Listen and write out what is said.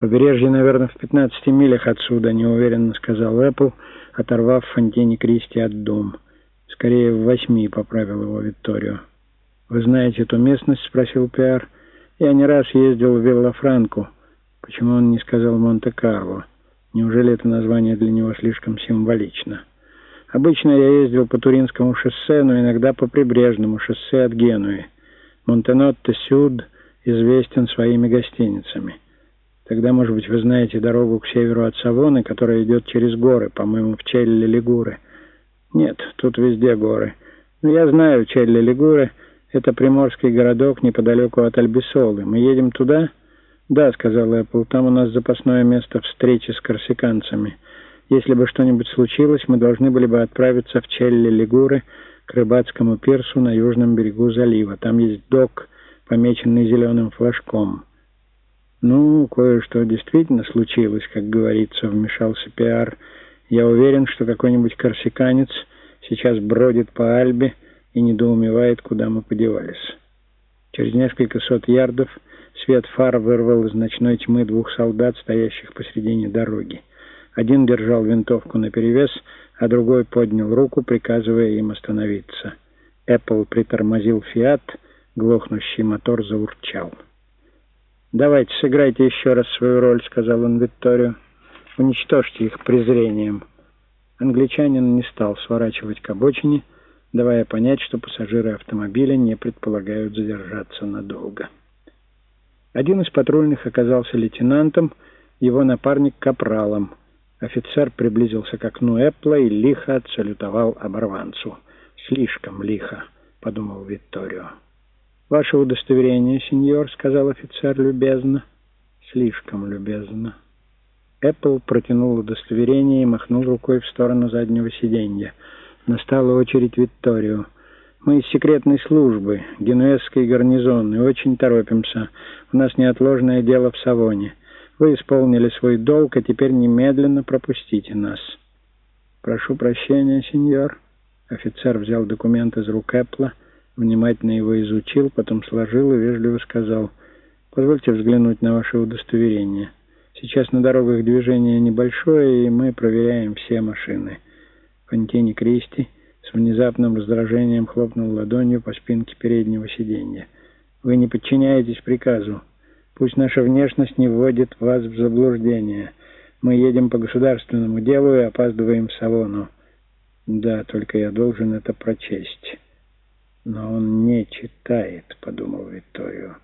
«Побережье, наверное, в 15 милях отсюда», — неуверенно сказал Эппл, оторвав Фонтини Кристи от дом. «Скорее, в восьми», — поправил его Викторио. «Вы знаете эту местность?» — спросил Пиар. «Я не раз ездил в Виллафранку. Почему он не сказал Монте-Карло? Неужели это название для него слишком символично?» «Обычно я ездил по Туринскому шоссе, но иногда по прибрежному шоссе от Генуи. Монтенотте-Сюд известен своими гостиницами. Тогда, может быть, вы знаете дорогу к северу от Савоны, которая идет через горы, по-моему, в Челли-Лигуры. Нет, тут везде горы. Но я знаю Челли-Лигуры. Это приморский городок неподалеку от Альбисолы. Мы едем туда?» «Да», — сказал Эппл, — «там у нас запасное место встречи с корсиканцами». Если бы что-нибудь случилось, мы должны были бы отправиться в Челли-Лигуры к рыбацкому пирсу на южном берегу залива. Там есть док, помеченный зеленым флажком. Ну, кое-что действительно случилось, как говорится, вмешался Пиар. Я уверен, что какой-нибудь корсиканец сейчас бродит по Альбе и недоумевает, куда мы подевались. Через несколько сот ярдов свет фар вырвал из ночной тьмы двух солдат, стоящих посредине дороги. Один держал винтовку наперевес, а другой поднял руку, приказывая им остановиться. Эппл притормозил «Фиат», глохнущий мотор заурчал. «Давайте сыграйте еще раз свою роль», — сказал он Викторию. «Уничтожьте их презрением». Англичанин не стал сворачивать к обочине, давая понять, что пассажиры автомобиля не предполагают задержаться надолго. Один из патрульных оказался лейтенантом, его напарник — капралом — Офицер приблизился к окну Эппла и лихо отсалютовал оборванцу. «Слишком лихо», — подумал Витторио. «Ваше удостоверение, сеньор», — сказал офицер любезно. «Слишком любезно». Эппл протянул удостоверение и махнул рукой в сторону заднего сиденья. Настала очередь Витторио. «Мы из секретной службы, генуэзский гарнизон, и очень торопимся. У нас неотложное дело в Савоне». Вы исполнили свой долг, а теперь немедленно пропустите нас. Прошу прощения, сеньор. Офицер взял документ из рук Эппла, внимательно его изучил, потом сложил и вежливо сказал, «Позвольте взглянуть на ваше удостоверение. Сейчас на дорогах движение небольшое, и мы проверяем все машины». Фонтини Кристи с внезапным раздражением хлопнул ладонью по спинке переднего сиденья. «Вы не подчиняетесь приказу. Пусть наша внешность не вводит вас в заблуждение. Мы едем по государственному делу и опаздываем в салону. Да, только я должен это прочесть. Но он не читает, подумал Викторио.